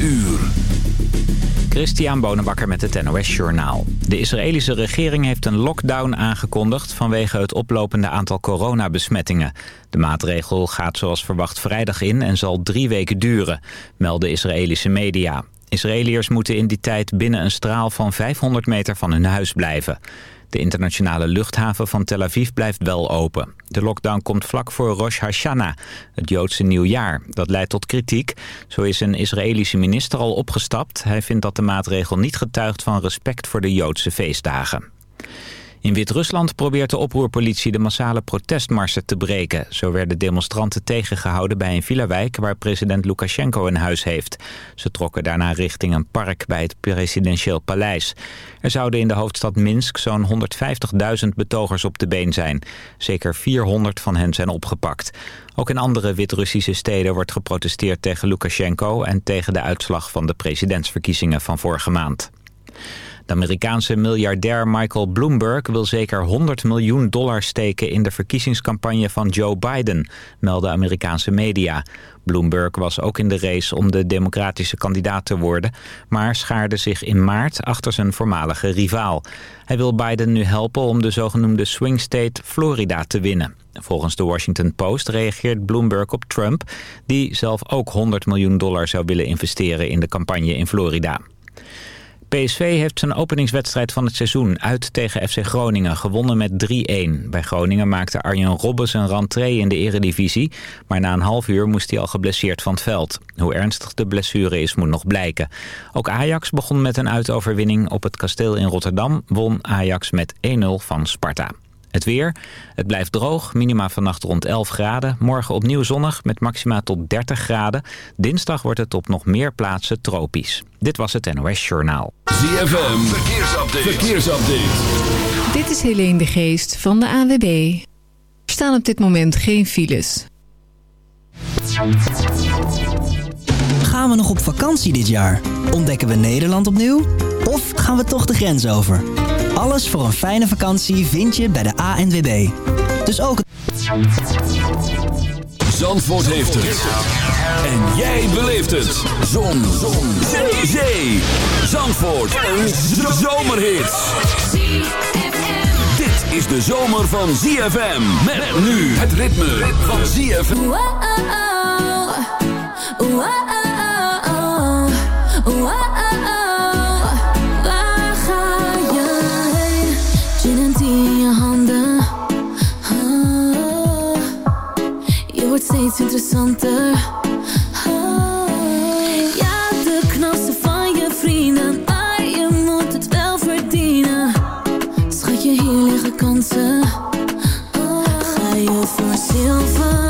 uur. Christian Bonenbakker met het NOS Journaal. De Israëlische regering heeft een lockdown aangekondigd... vanwege het oplopende aantal coronabesmettingen. De maatregel gaat zoals verwacht vrijdag in en zal drie weken duren... melden Israëlische media. Israëliërs moeten in die tijd binnen een straal van 500 meter van hun huis blijven. De internationale luchthaven van Tel Aviv blijft wel open. De lockdown komt vlak voor Rosh Hashanah, het Joodse nieuwjaar. Dat leidt tot kritiek. Zo is een Israëlische minister al opgestapt. Hij vindt dat de maatregel niet getuigt van respect voor de Joodse feestdagen. In Wit-Rusland probeert de oproerpolitie de massale protestmarsen te breken. Zo werden demonstranten tegengehouden bij een villa-wijk waar president Lukashenko een huis heeft. Ze trokken daarna richting een park bij het presidentieel paleis. Er zouden in de hoofdstad Minsk zo'n 150.000 betogers op de been zijn. Zeker 400 van hen zijn opgepakt. Ook in andere Wit-Russische steden wordt geprotesteerd tegen Lukashenko... en tegen de uitslag van de presidentsverkiezingen van vorige maand. De Amerikaanse miljardair Michael Bloomberg wil zeker 100 miljoen dollar steken in de verkiezingscampagne van Joe Biden, melden Amerikaanse media. Bloomberg was ook in de race om de democratische kandidaat te worden, maar schaarde zich in maart achter zijn voormalige rivaal. Hij wil Biden nu helpen om de zogenoemde swing state Florida te winnen. Volgens de Washington Post reageert Bloomberg op Trump, die zelf ook 100 miljoen dollar zou willen investeren in de campagne in Florida. PSV heeft zijn openingswedstrijd van het seizoen uit tegen FC Groningen gewonnen met 3-1. Bij Groningen maakte Arjen Robben zijn rentree in de eredivisie, maar na een half uur moest hij al geblesseerd van het veld. Hoe ernstig de blessure is moet nog blijken. Ook Ajax begon met een uitoverwinning op het kasteel in Rotterdam, won Ajax met 1-0 van Sparta. Het weer. Het blijft droog. Minima vannacht rond 11 graden. Morgen opnieuw zonnig met maxima tot 30 graden. Dinsdag wordt het op nog meer plaatsen tropisch. Dit was het NOS Journaal. ZFM. Verkeersupdate. Verkeersupdate. Dit is Helene de Geest van de AWB. Er staan op dit moment geen files. Gaan we nog op vakantie dit jaar? Ontdekken we Nederland opnieuw? Of gaan we toch de grens over? Alles voor een fijne vakantie vind je bij de ANWB. Dus ook... Zandvoort heeft het. En jij beleeft het. Zon. Zon. Zee. Zee. Zandvoort. Een zomerhit. Dit is de zomer van ZFM. Met nu het ritme van ZFM. Steeds interessanter. Ah, Ja, de knassen van je vrienden, maar je moet het wel verdienen. Schat je, hier liggen kansen. Ah, Ga je voor zilver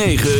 9.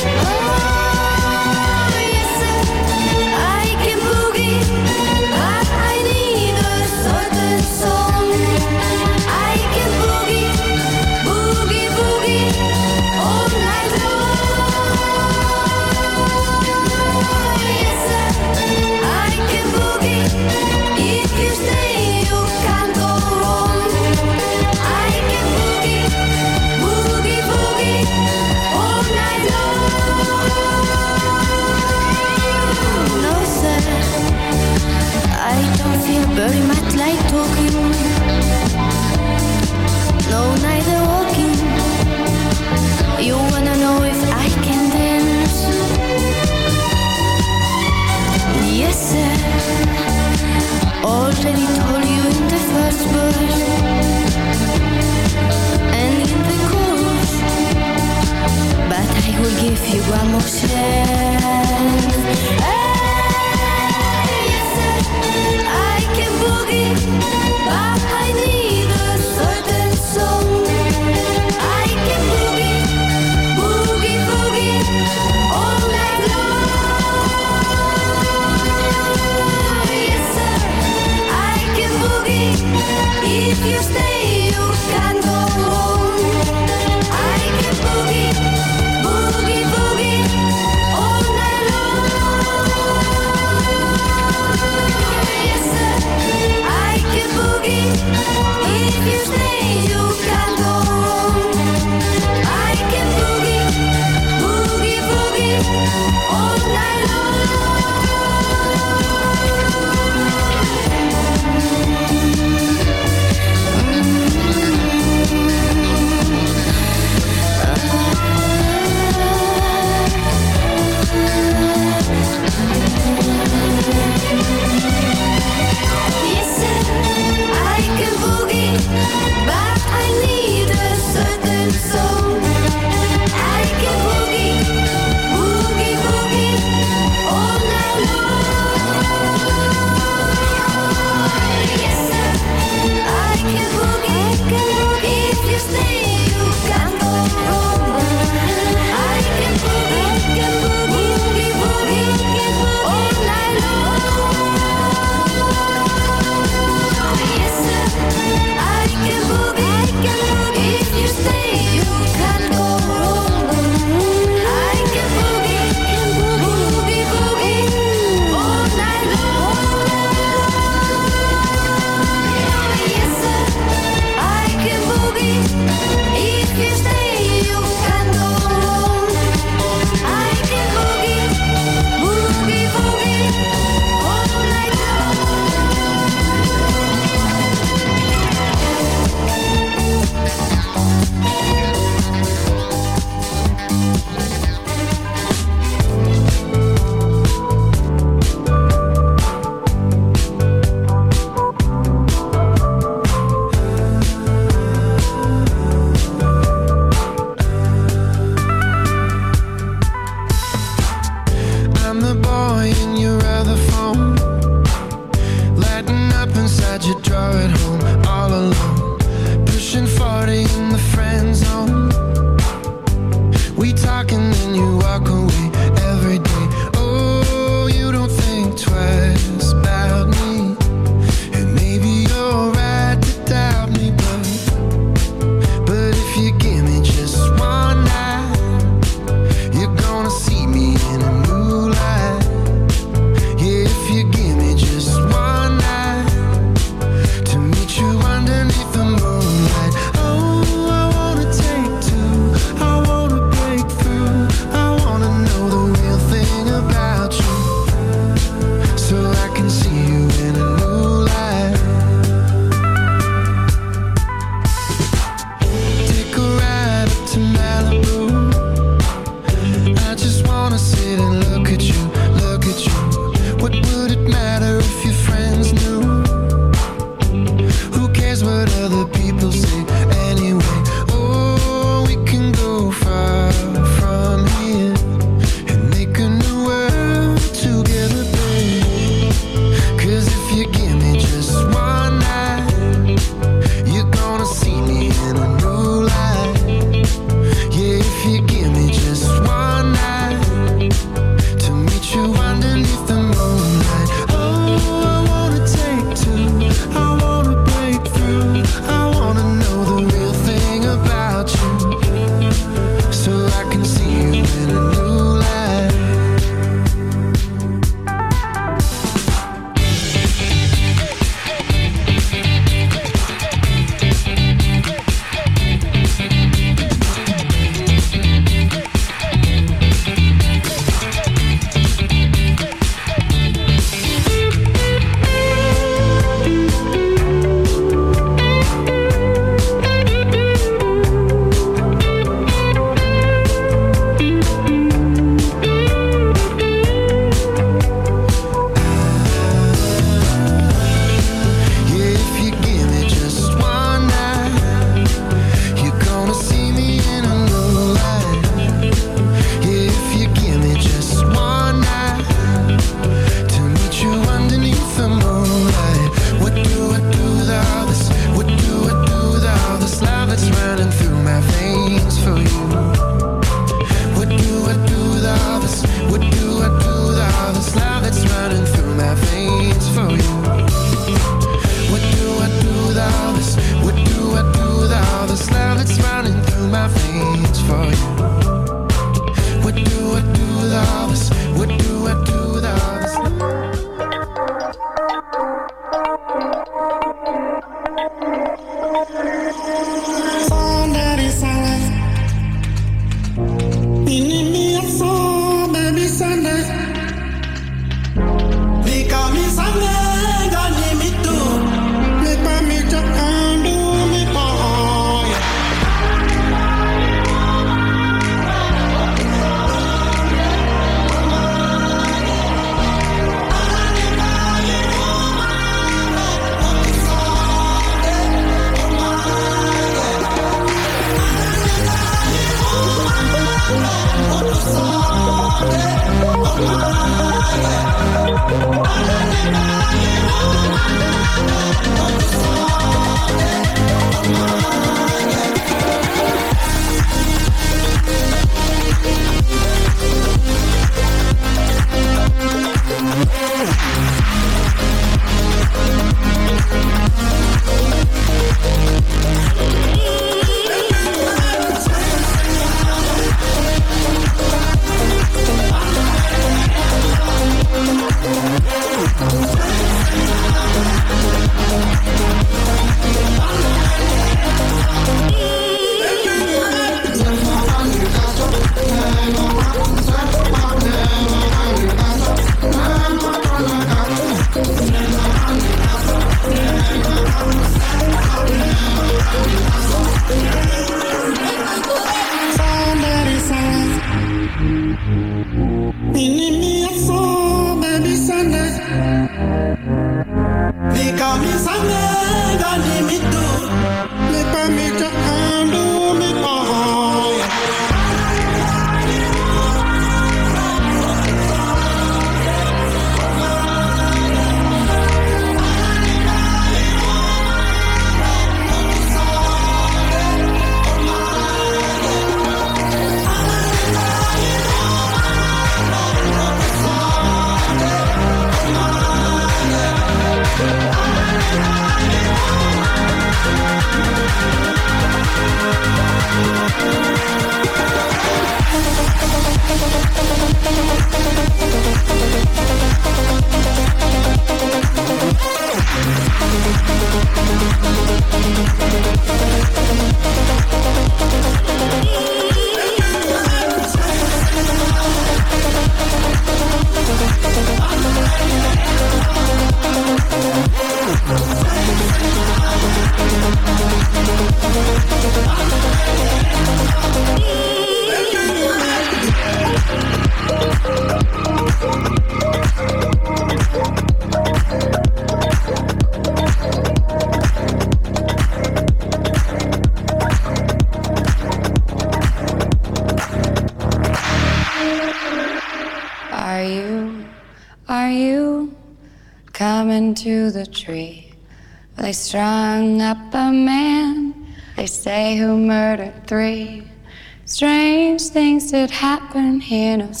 happen here,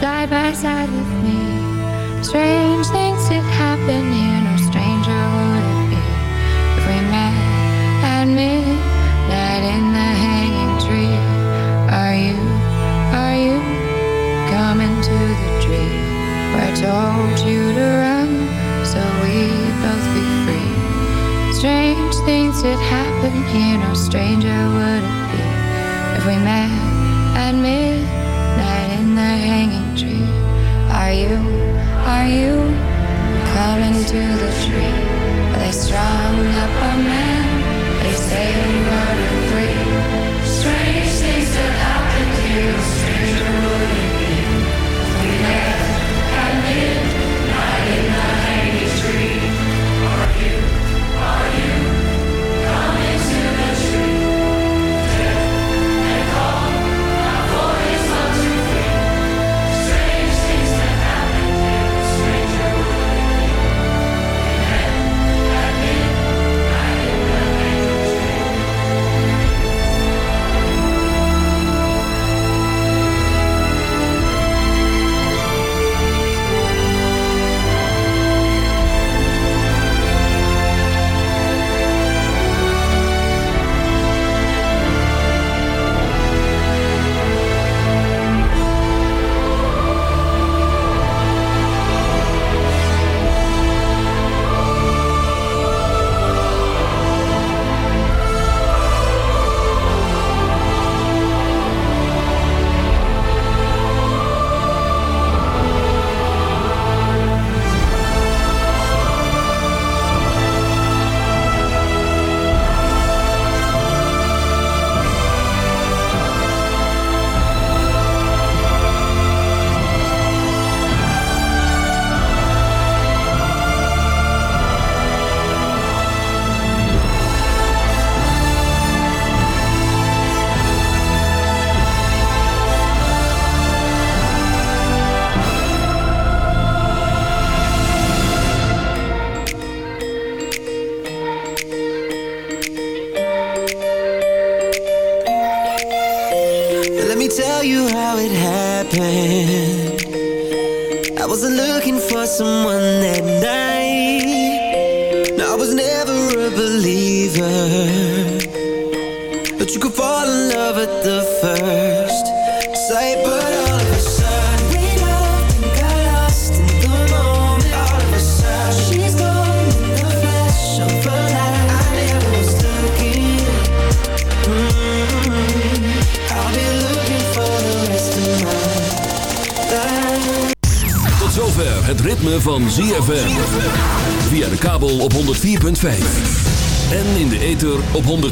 side by side with me? Strange things did happen here, no stranger would it be if we met at midnight in the hanging tree. Are you, are you coming to the tree where I told you to run so we'd both be free? Strange things did happen here, no stranger would it be if we met at midnight in the hanging are you, are you coming to the tree? Are they strung up a man? They say murder free. Strange things that happen to you, stranger.